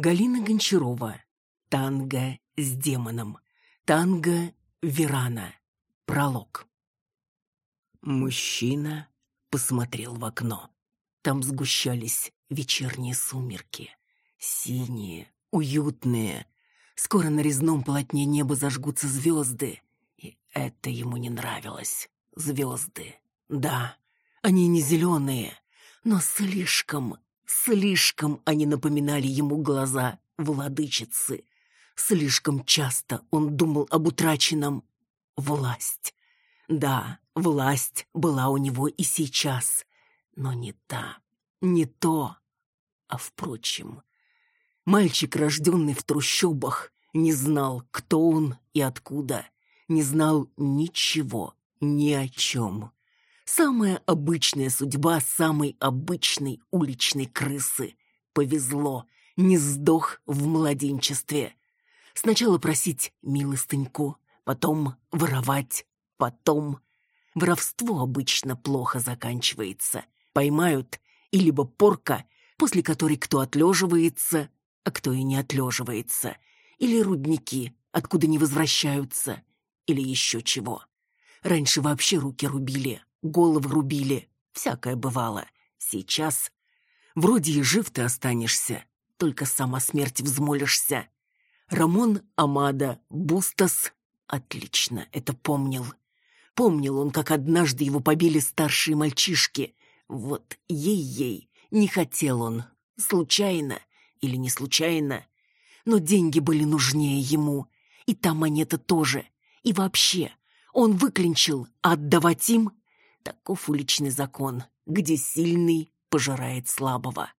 Галина Гончарова. Танго с демоном. Танго Верана. Пролог. Мужчина посмотрел в окно. Там сгущались вечерние сумерки. Синие, уютные. Скоро на резном полотне неба зажгутся звезды. И это ему не нравилось. Звезды. Да, они не зеленые, но слишком, слишком они напоминали ему глаза владычицы. Слишком часто он думал об утраченном. Власть. Да, власть была у него и сейчас, но не та, не то. А впрочем, мальчик, рожденный в трущобах, не знал, кто он и откуда, не знал ничего, ни о чем. Самая обычная судьба самой обычной уличной крысы. Повезло, не сдох в младенчестве. Сначала просить милостыньку, потом воровать, потом... Воровство обычно плохо заканчивается. Поймают, и либо порка, после которой кто отлеживается, а кто и не отлеживается, или рудники, откуда не возвращаются, или еще чего. Раньше вообще руки рубили, головы рубили, всякое бывало. Сейчас вроде и жив ты останешься, только сама смерть взмолишься. Рамон Амада Бустас отлично это помнил. Помнил он, как однажды его побили старшие мальчишки. Вот ей-ей, не хотел он, случайно или не случайно, но деньги были нужнее ему, и та монета тоже, и вообще, он выклинчил, а отдавать им Таков уличный закон, где сильный пожирает слабого.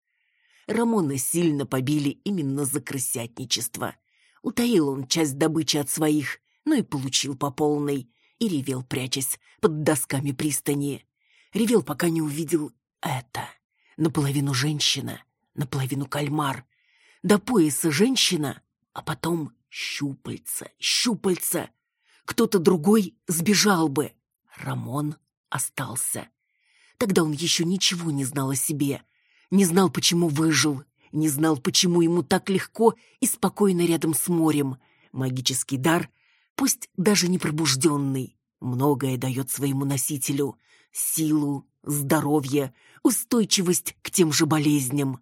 Рамона сильно побили именно за крысятничество. Утаил он часть добычи от своих, но и получил по полной. И ревел, прячась под досками пристани. Ревел, пока не увидел это. Наполовину женщина, наполовину кальмар. До пояса женщина, а потом щупальца, щупальца. Кто-то другой сбежал бы. Рамон остался. Тогда он еще ничего не знал о себе, не знал, почему выжил, не знал, почему ему так легко и спокойно рядом с морем. Магический дар, пусть даже не пробужденный, многое дает своему носителю. Силу, здоровье, устойчивость к тем же болезням.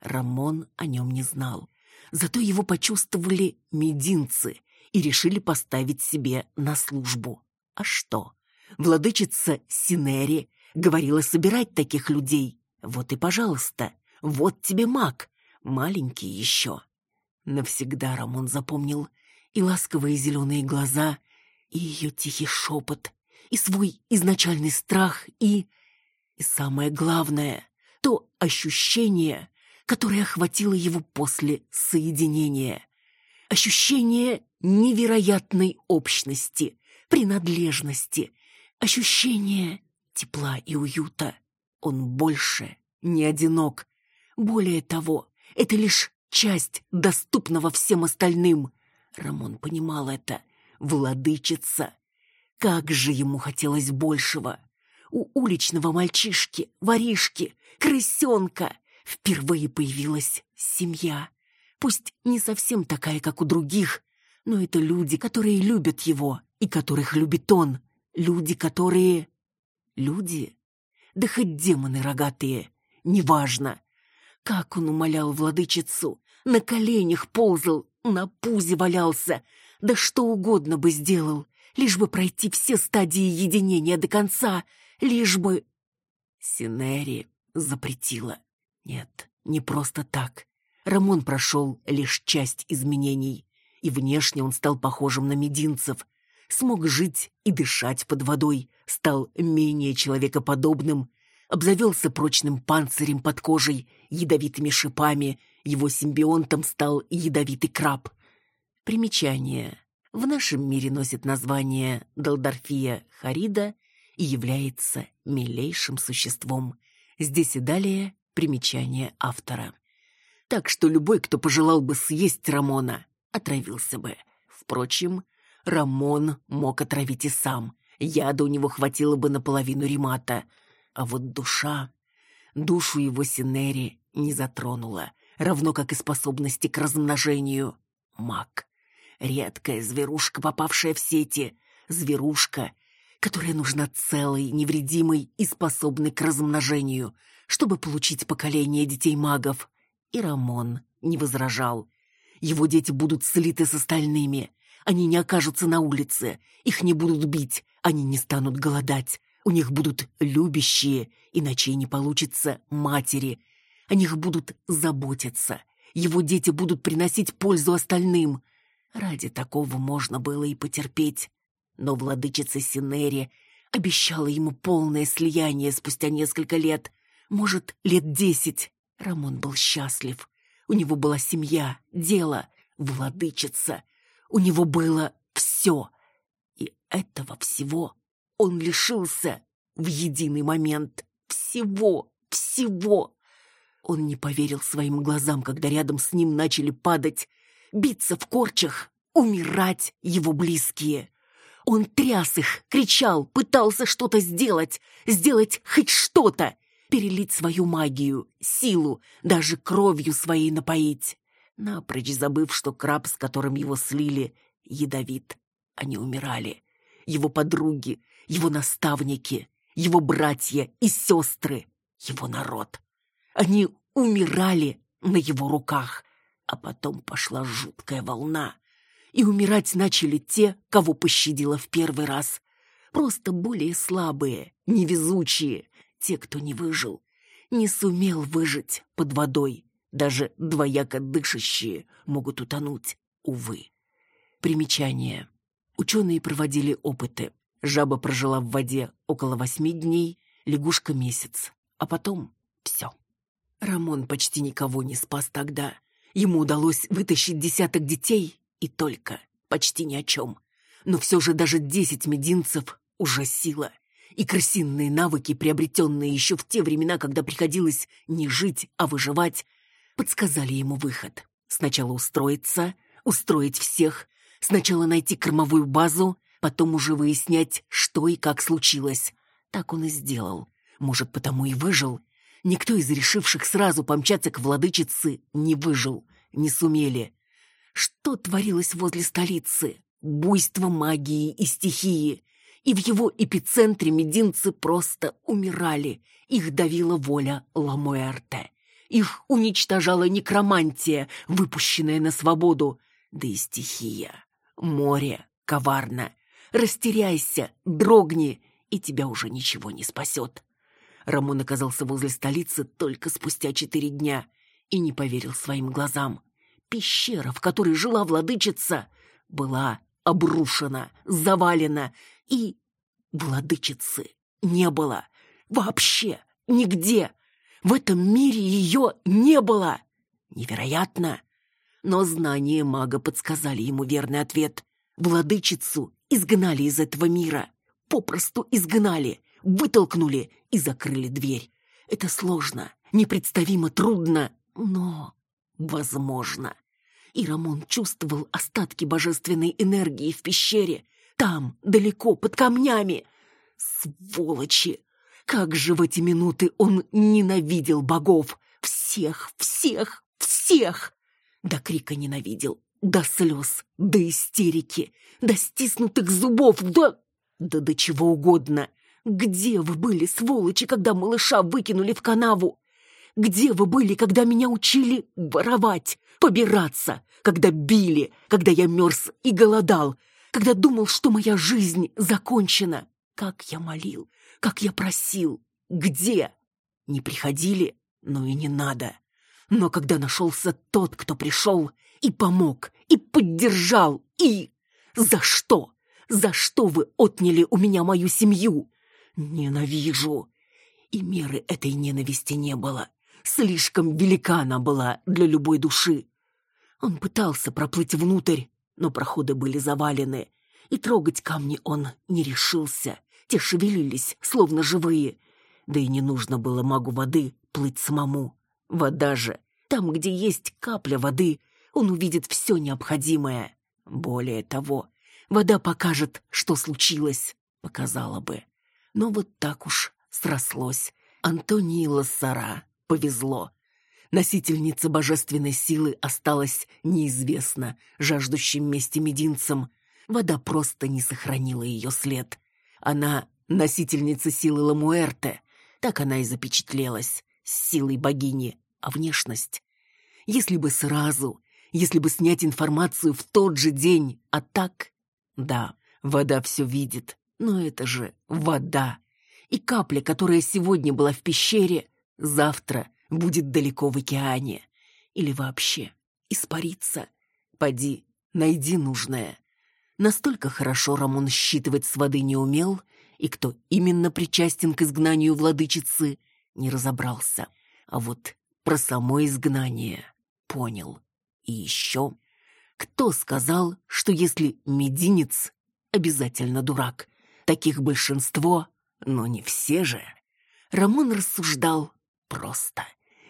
Рамон о нем не знал. Зато его почувствовали мединцы и решили поставить себе на службу. А что? Владычица Синери говорила собирать таких людей. Вот и пожалуйста, вот тебе маг, маленький еще. Навсегда Рамон запомнил и ласковые зеленые глаза, и ее тихий шепот, и свой изначальный страх, и... И самое главное, то ощущение, которое охватило его после соединения. Ощущение невероятной общности, принадлежности, ощущение тепла и уюта. Он больше не одинок. Более того, это лишь часть доступного всем остальным. Рамон понимал это. Владычица. Как же ему хотелось большего. У уличного мальчишки, воришки, крысенка впервые появилась семья. Пусть не совсем такая, как у других, но это люди, которые любят его и которых любит он. Люди, которые... Люди? Да хоть демоны рогатые, неважно. Как он умолял владычицу, на коленях ползал, на пузе валялся, да что угодно бы сделал, лишь бы пройти все стадии единения до конца, лишь бы... Синери запретила. Нет, не просто так. Рамон прошел лишь часть изменений, и внешне он стал похожим на мединцев — смог жить и дышать под водой, стал менее человекоподобным, обзавелся прочным панцирем под кожей, ядовитыми шипами, его симбионтом стал ядовитый краб. Примечание. В нашем мире носит название Далдарфия харида и является милейшим существом. Здесь и далее примечание автора. Так что любой, кто пожелал бы съесть Рамона, отравился бы. Впрочем, Рамон мог отравить и сам. Яда у него хватило бы наполовину ремата. А вот душа... Душу его Синери не затронула. равно как и способности к размножению. Маг. Редкая зверушка, попавшая в сети. Зверушка, которая нужна целой, невредимой и способной к размножению, чтобы получить поколение детей-магов. И Рамон не возражал. Его дети будут слиты с остальными. Они не окажутся на улице, их не будут бить, они не станут голодать. У них будут любящие, иначе и не получится матери. О них будут заботиться. Его дети будут приносить пользу остальным. Ради такого можно было и потерпеть. Но владычица Синери обещала ему полное слияние спустя несколько лет, может, лет десять. Рамон был счастлив. У него была семья, дело, владычица. У него было все. И этого всего он лишился в единый момент. Всего, всего. Он не поверил своим глазам, когда рядом с ним начали падать, биться в корчах, умирать его близкие. Он тряс их, кричал, пытался что-то сделать, сделать хоть что-то, перелить свою магию, силу, даже кровью своей напоить. Напрочь забыв, что краб, с которым его слили, ядовит. Они умирали. Его подруги, его наставники, его братья и сестры, его народ. Они умирали на его руках, а потом пошла жуткая волна и умирать начали те, кого пощадила в первый раз. Просто более слабые, невезучие, те, кто не выжил, не сумел выжить под водой. Даже двояко дышащие могут утонуть, увы. Примечание. Ученые проводили опыты. Жаба прожила в воде около восьми дней, лягушка месяц, а потом все. Рамон почти никого не спас тогда. Ему удалось вытащить десяток детей и только, почти ни о чем. Но все же даже десять мединцев уже сила. И крысиные навыки, приобретенные еще в те времена, когда приходилось не жить, а выживать, подсказали ему выход. Сначала устроиться, устроить всех, сначала найти кормовую базу, потом уже выяснять, что и как случилось. Так он и сделал. Может, потому и выжил. Никто из решивших сразу помчаться к владычице не выжил, не сумели. Что творилось возле столицы? Буйство магии и стихии. И в его эпицентре мединцы просто умирали. Их давила воля Ламуэрте. Их уничтожала некромантия, выпущенная на свободу. Да и стихия. Море коварно. Растеряйся, дрогни, и тебя уже ничего не спасет. Рамон оказался возле столицы только спустя четыре дня и не поверил своим глазам. Пещера, в которой жила владычица, была обрушена, завалена, и владычицы не было. Вообще нигде. В этом мире ее не было. Невероятно. Но знания мага подсказали ему верный ответ. Владычицу изгнали из этого мира. Попросту изгнали, вытолкнули и закрыли дверь. Это сложно, непредставимо трудно, но Возможно. И Рамон чувствовал остатки божественной энергии в пещере. Там, далеко, под камнями. Сволочи! Как же в эти минуты он ненавидел богов! Всех, всех, всех! До крика ненавидел, до слез, до истерики, до стиснутых зубов, до... Да до чего угодно. Где вы были, сволочи, когда малыша выкинули в канаву? Где вы были, когда меня учили воровать, побираться, когда били, когда я мерз и голодал, когда думал, что моя жизнь закончена? Как я молил, как я просил. Где? Не приходили, ну и не надо. Но когда нашелся тот, кто пришел и помог, и поддержал, и... За что? За что вы отняли у меня мою семью? Ненавижу. И меры этой ненависти не было. Слишком велика она была для любой души. Он пытался проплыть внутрь, но проходы были завалены, и трогать камни он не решился. Те шевелились, словно живые. Да и не нужно было магу воды плыть самому. Вода же, там, где есть капля воды, он увидит все необходимое. Более того, вода покажет, что случилось, показала бы. Но вот так уж срослось. Антонии Лассара повезло. Носительница божественной силы осталась неизвестна жаждущим мести мединцам. Вода просто не сохранила ее след. Она носительница силы Ламуэрте. Так она и запечатлелась, с силой богини. А внешность? Если бы сразу, если бы снять информацию в тот же день, а так... Да, вода все видит, но это же вода. И капля, которая сегодня была в пещере, завтра будет далеко в океане. Или вообще испарится. Поди, найди нужное. Настолько хорошо Рамон считывать с воды не умел, и кто именно причастен к изгнанию владычицы, не разобрался. А вот про само изгнание понял. И еще, кто сказал, что если мединец, обязательно дурак? Таких большинство, но не все же. Рамон рассуждал просто.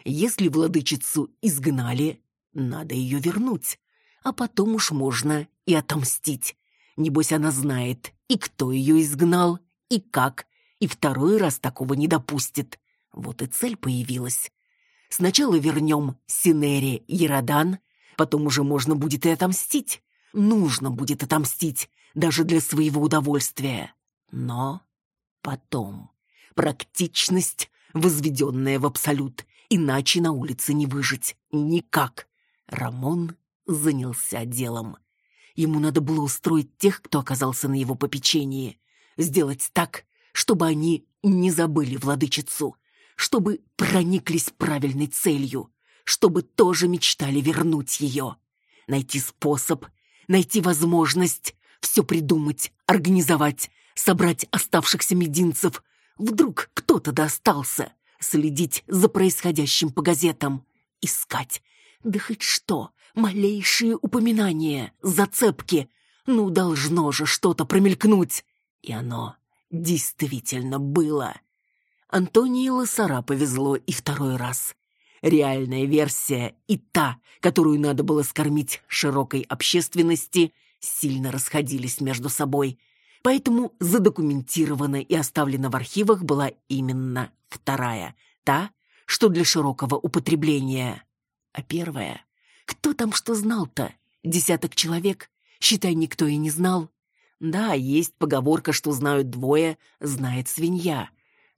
Если владычицу изгнали, надо ее вернуть, а потом уж можно и отомстить. Небось, она знает, и кто ее изгнал, и как, и второй раз такого не допустит. Вот и цель появилась. Сначала вернем Синере Еродан, потом уже можно будет и отомстить. Нужно будет отомстить, даже для своего удовольствия. Но потом. Практичность, возведенная в абсолют, Иначе на улице не выжить. Никак. Рамон занялся делом. Ему надо было устроить тех, кто оказался на его попечении. Сделать так, чтобы они не забыли владычицу, чтобы прониклись правильной целью, чтобы тоже мечтали вернуть ее. Найти способ, найти возможность, все придумать, организовать, собрать оставшихся мединцев. Вдруг кто-то достался следить за происходящим по газетам, искать. Да хоть что, малейшие упоминания, зацепки. Ну, должно же что-то промелькнуть. И оно действительно было. Антонии Лосара повезло и второй раз. Реальная версия и та, которую надо было скормить широкой общественности, сильно расходились между собой. Поэтому задокументирована и оставлена в архивах была именно вторая, та, что для широкого употребления. А первая? Кто там что знал-то? Десяток человек? Считай, никто и не знал. Да, есть поговорка, что знают двое, знает свинья.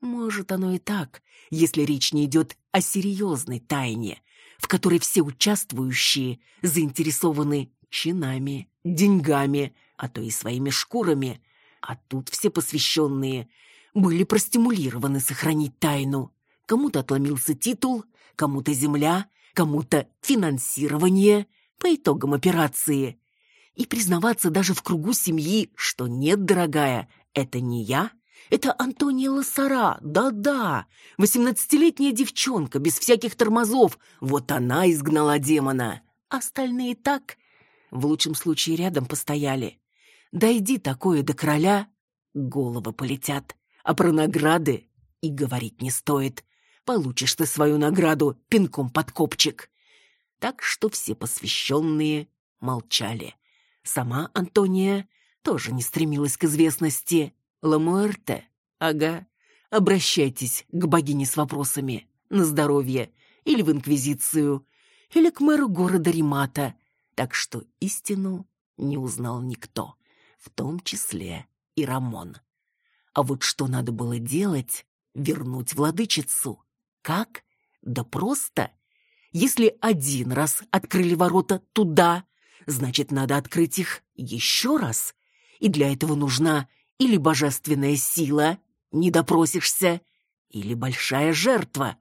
Может, оно и так, если речь не идет о серьезной тайне, в которой все участвующие заинтересованы чинами, деньгами, а то и своими шкурами. А тут все посвященные были простимулированы сохранить тайну. Кому-то отломился титул, кому-то земля, кому-то финансирование по итогам операции. И признаваться даже в кругу семьи, что нет, дорогая, это не я, это Антония Лосара, да-да, восемнадцатилетняя девчонка, без всяких тормозов, вот она изгнала демона. Остальные так, в лучшем случае рядом постояли. Дойди такое до короля, головы полетят. А про награды и говорить не стоит. Получишь ты свою награду пинком под копчик. Так что все посвященные молчали. Сама Антония тоже не стремилась к известности. Ламуэрте, ага, обращайтесь к богине с вопросами на здоровье или в Инквизицию, или к мэру города Римата. Так что истину не узнал никто, в том числе и Рамон. А вот что надо было делать? Вернуть владычицу. Как? Да просто. Если один раз открыли ворота туда, значит, надо открыть их еще раз. И для этого нужна или божественная сила, не допросишься, или большая жертва.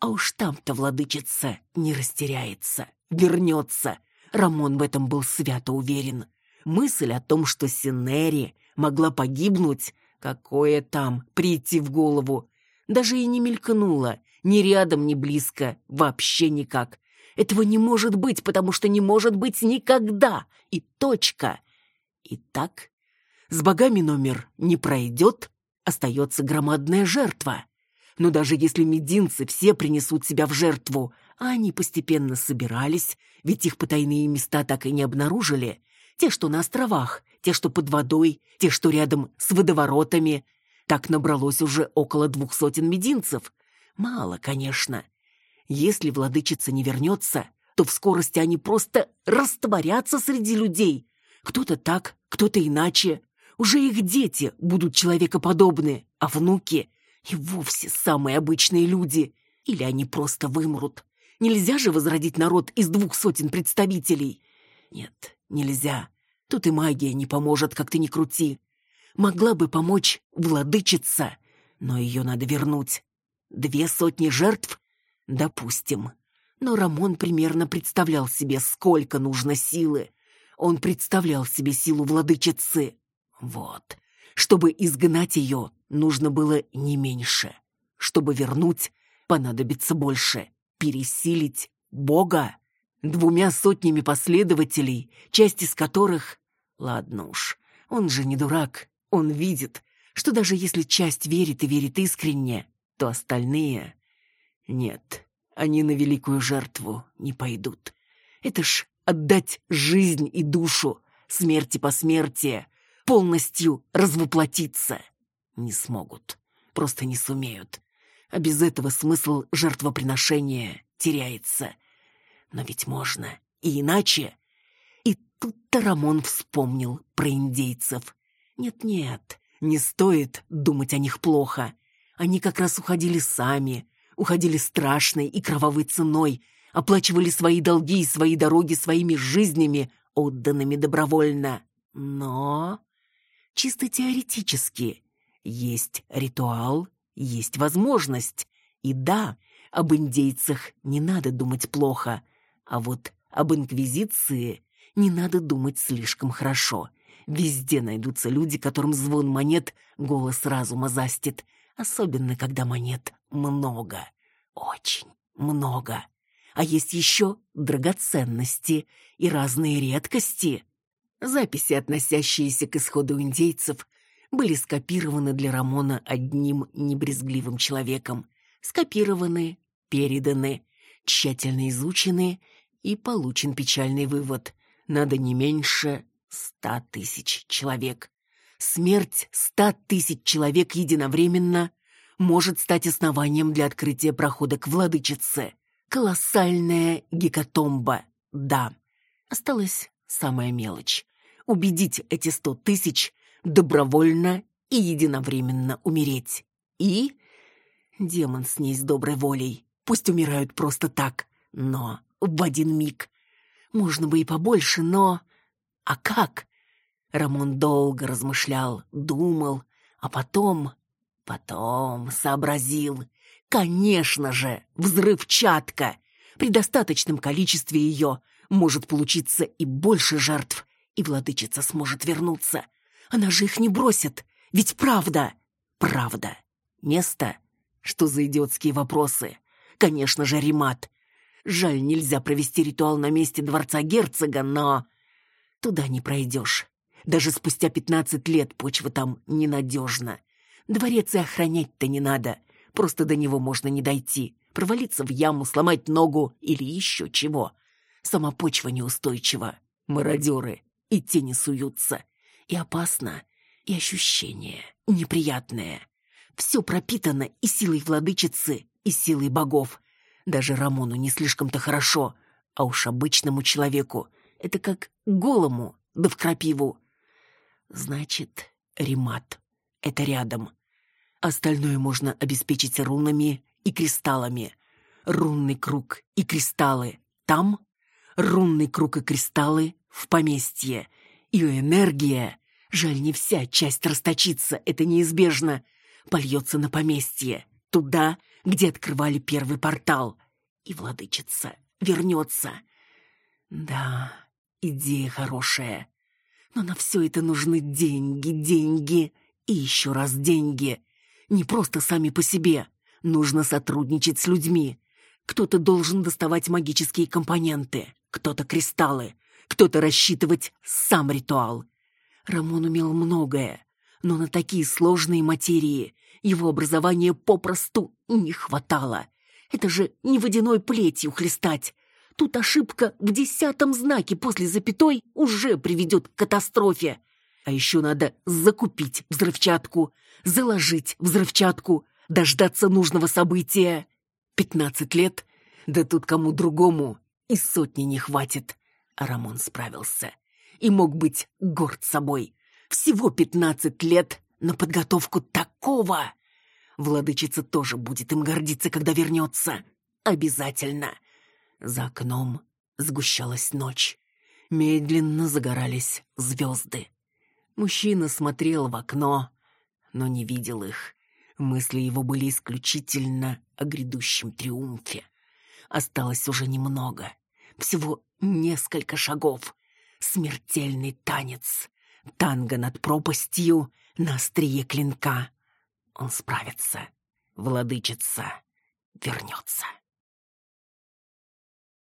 А уж там-то владычица не растеряется, вернется. Рамон в этом был свято уверен. Мысль о том, что Синери могла погибнуть, Какое там прийти в голову? Даже и не мелькнуло, ни рядом, ни близко, вообще никак. Этого не может быть, потому что не может быть никогда. И точка. Итак, с богами номер не пройдет, остается громадная жертва. Но даже если мединцы все принесут себя в жертву, а они постепенно собирались, ведь их потайные места так и не обнаружили, те, что на островах, те, что под водой, те, что рядом с водоворотами. Так набралось уже около двух сотен мединцев. Мало, конечно. Если владычица не вернется, то в скорости они просто растворятся среди людей. Кто-то так, кто-то иначе. Уже их дети будут человекоподобны, а внуки и вовсе самые обычные люди. Или они просто вымрут. Нельзя же возродить народ из двух сотен представителей. Нет, нельзя. Тут и магия не поможет, как ты ни крути. Могла бы помочь владычица, но ее надо вернуть. Две сотни жертв? Допустим. Но Рамон примерно представлял себе, сколько нужно силы. Он представлял себе силу владычицы. Вот. Чтобы изгнать ее, нужно было не меньше. Чтобы вернуть, понадобится больше. Пересилить Бога двумя сотнями последователей, часть из которых... Ладно уж, он же не дурак, он видит, что даже если часть верит и верит искренне, то остальные... Нет, они на великую жертву не пойдут. Это ж отдать жизнь и душу, смерти по смерти, полностью развоплотиться. Не смогут, просто не сумеют. А без этого смысл жертвоприношения теряется. Но ведь можно и иначе. И тут-то Рамон вспомнил про индейцев. Нет-нет, не стоит думать о них плохо. Они как раз уходили сами, уходили страшной и кровавой ценой, оплачивали свои долги и свои дороги своими жизнями, отданными добровольно. Но чисто теоретически есть ритуал, есть возможность. И да, об индейцах не надо думать плохо, а вот об инквизиции не надо думать слишком хорошо. Везде найдутся люди, которым звон монет голос разума застит, особенно когда монет много, очень много. А есть еще драгоценности и разные редкости. Записи, относящиеся к исходу индейцев, были скопированы для Рамона одним небрезгливым человеком. Скопированы, переданы, тщательно изучены, и получен печальный вывод. Надо не меньше ста тысяч человек. Смерть ста тысяч человек единовременно может стать основанием для открытия прохода к владычице. Колоссальная гекатомба, да. Осталась самая мелочь. Убедить эти сто тысяч добровольно и единовременно умереть. И... Демон с ней с доброй волей. Пусть умирают просто так, но в один миг. Можно бы и побольше, но... А как? Рамон долго размышлял, думал, а потом... Потом сообразил. Конечно же, взрывчатка. При достаточном количестве ее может получиться и больше жертв, и владычица сможет вернуться. Она же их не бросит, ведь правда. Правда. Место? Что за идиотские вопросы? Конечно же, Римат. Жаль, нельзя провести ритуал на месте дворца герцога, но... Туда не пройдешь. Даже спустя пятнадцать лет почва там ненадежна. Дворец и охранять-то не надо. Просто до него можно не дойти. Провалиться в яму, сломать ногу или еще чего. Сама почва неустойчива. Мародеры и тени суются. И опасно, и ощущение неприятное. Все пропитано и силой владычицы, и силой богов. Даже Рамону не слишком-то хорошо, а уж обычному человеку это как голому, да в крапиву. Значит, ремат — это рядом. Остальное можно обеспечить рунами и кристаллами. Рунный круг и кристаллы там, рунный круг и кристаллы в поместье. И энергия, жаль, не вся часть расточится, это неизбежно, польется на поместье, туда, где открывали первый портал. И владычица вернется. Да, идея хорошая. Но на все это нужны деньги, деньги и еще раз деньги. Не просто сами по себе. Нужно сотрудничать с людьми. Кто-то должен доставать магические компоненты, кто-то кристаллы, кто-то рассчитывать сам ритуал. Рамон умел многое, но на такие сложные материи его образования попросту не хватало. Это же не водяной плетью хлестать. Тут ошибка в десятом знаке после запятой уже приведет к катастрофе. А еще надо закупить взрывчатку, заложить взрывчатку, дождаться нужного события. Пятнадцать лет, Да тут кому другому и сотни не хватит. А Рамон справился. И мог быть горд собой. Всего пятнадцать лет на подготовку такого. Владычица тоже будет им гордиться, когда вернется. Обязательно. За окном сгущалась ночь. Медленно загорались звезды. Мужчина смотрел в окно, но не видел их. Мысли его были исключительно о грядущем триумфе. Осталось уже немного. Всего несколько шагов. Смертельный танец. Танго над пропастью на острие клинка. Он справится. Владычица вернется.